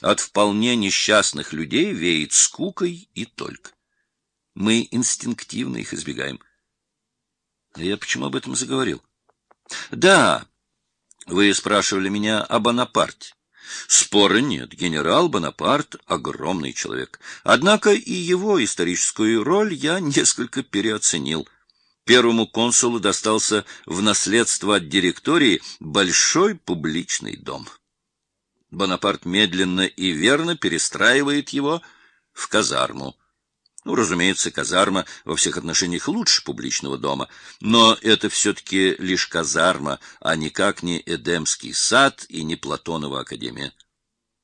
От вполне несчастных людей веет скукой и только. Мы инстинктивно их избегаем. Я почему об этом заговорил? Да, вы спрашивали меня о Бонапарте. Спора нет, генерал Бонапарт — огромный человек. Однако и его историческую роль я несколько переоценил. Первому консулу достался в наследство от директории большой публичный дом. Бонапарт медленно и верно перестраивает его в казарму. Ну, разумеется, казарма во всех отношениях лучше публичного дома, но это все-таки лишь казарма, а никак не Эдемский сад и не Платонова академия.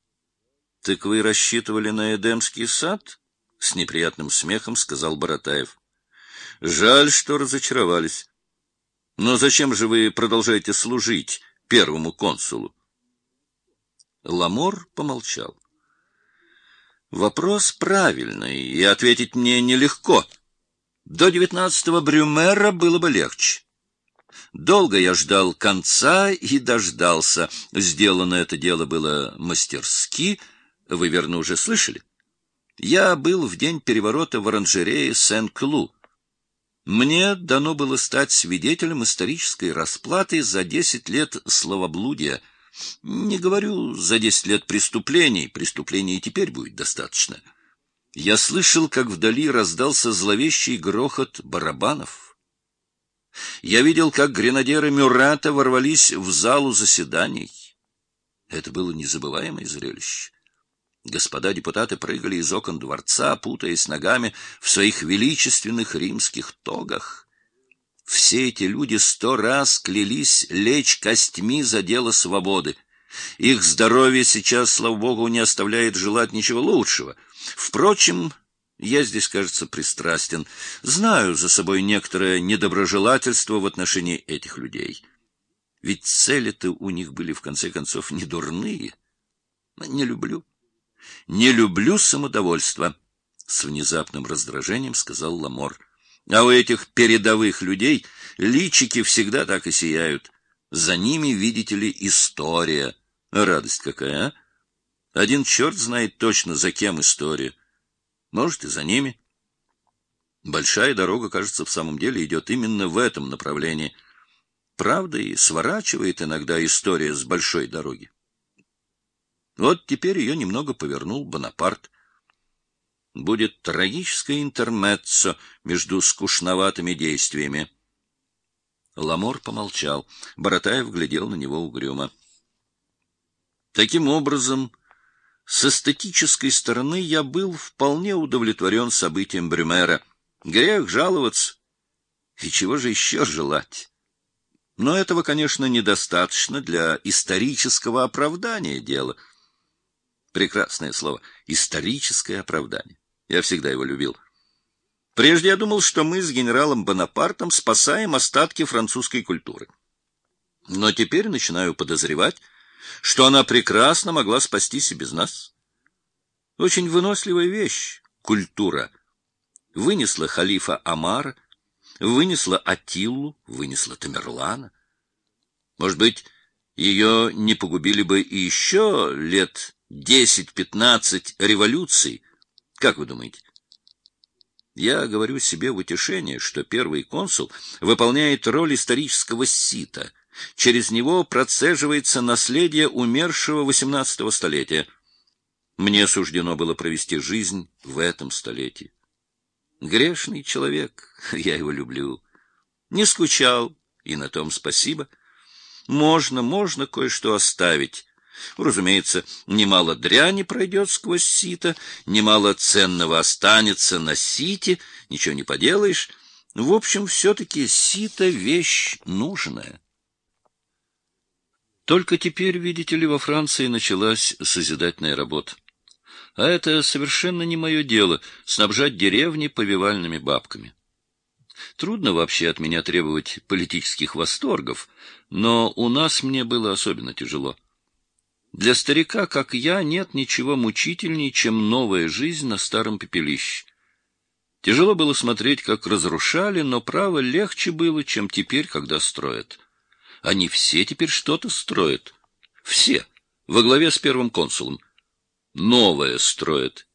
— Так вы рассчитывали на Эдемский сад? — с неприятным смехом сказал Боротаев. — Жаль, что разочаровались. Но зачем же вы продолжаете служить первому консулу? Ламор помолчал. Вопрос правильный, и ответить мне нелегко. До девятнадцатого Брюмера было бы легче. Долго я ждал конца и дождался. Сделано это дело было мастерски. Вы, верно, уже слышали? Я был в день переворота в оранжерее Сен-Клу. Мне дано было стать свидетелем исторической расплаты за десять лет словоблудия — не говорю за десять лет преступлений, преступлений теперь будет достаточно. Я слышал, как вдали раздался зловещий грохот барабанов. Я видел, как гренадеры Мюрата ворвались в залу заседаний. Это было незабываемое зрелище. Господа депутаты прыгали из окон дворца, путаясь ногами в своих величественных римских тогах. Все эти люди сто раз клялись лечь костьми за дело свободы. Их здоровье сейчас, слава богу, не оставляет желать ничего лучшего. Впрочем, я здесь, кажется, пристрастен. Знаю за собой некоторое недоброжелательство в отношении этих людей. Ведь цели-то у них были, в конце концов, не дурные. Не люблю. Не люблю самодовольство, — с внезапным раздражением сказал Ламор. А у этих передовых людей личики всегда так и сияют. За ними, видите ли, история. Радость какая, а? Один черт знает точно, за кем история. Может, и за ними. Большая дорога, кажется, в самом деле идет именно в этом направлении. Правда, и сворачивает иногда история с большой дороги. Вот теперь ее немного повернул Бонапарт будет трагическое интермеццо между скучноватыми действиями. Ламор помолчал. Боротаев глядел на него угрюмо. Таким образом, с эстетической стороны я был вполне удовлетворен событием Брюмера. Грех жаловаться. И чего же еще желать? Но этого, конечно, недостаточно для исторического оправдания дела. Прекрасное слово — историческое оправдание. Я всегда его любил. Прежде я думал, что мы с генералом Бонапартом спасаем остатки французской культуры. Но теперь начинаю подозревать, что она прекрасно могла спастись и без нас. Очень выносливая вещь — культура. Вынесла халифа Амара, вынесла Атиллу, вынесла Тамерлана. Может быть, ее не погубили бы и еще лет десять-пятнадцать революций, как вы думаете? Я говорю себе в утешение, что первый консул выполняет роль исторического сита. Через него процеживается наследие умершего XVIII столетия. Мне суждено было провести жизнь в этом столетии. Грешный человек, я его люблю. Не скучал, и на том спасибо. Можно, можно кое-что оставить, Разумеется, немало дряни пройдет сквозь сито, немало ценного останется на сите, ничего не поделаешь. В общем, все-таки сито — вещь нужная. Только теперь, видите ли, во Франции началась созидательная работа. А это совершенно не мое дело — снабжать деревни повивальными бабками. Трудно вообще от меня требовать политических восторгов, но у нас мне было особенно тяжело. Для старика, как я, нет ничего мучительнее, чем новая жизнь на старом пепелище. Тяжело было смотреть, как разрушали, но право легче было, чем теперь, когда строят. Они все теперь что-то строят. Все, во главе с первым консулом. новое строят.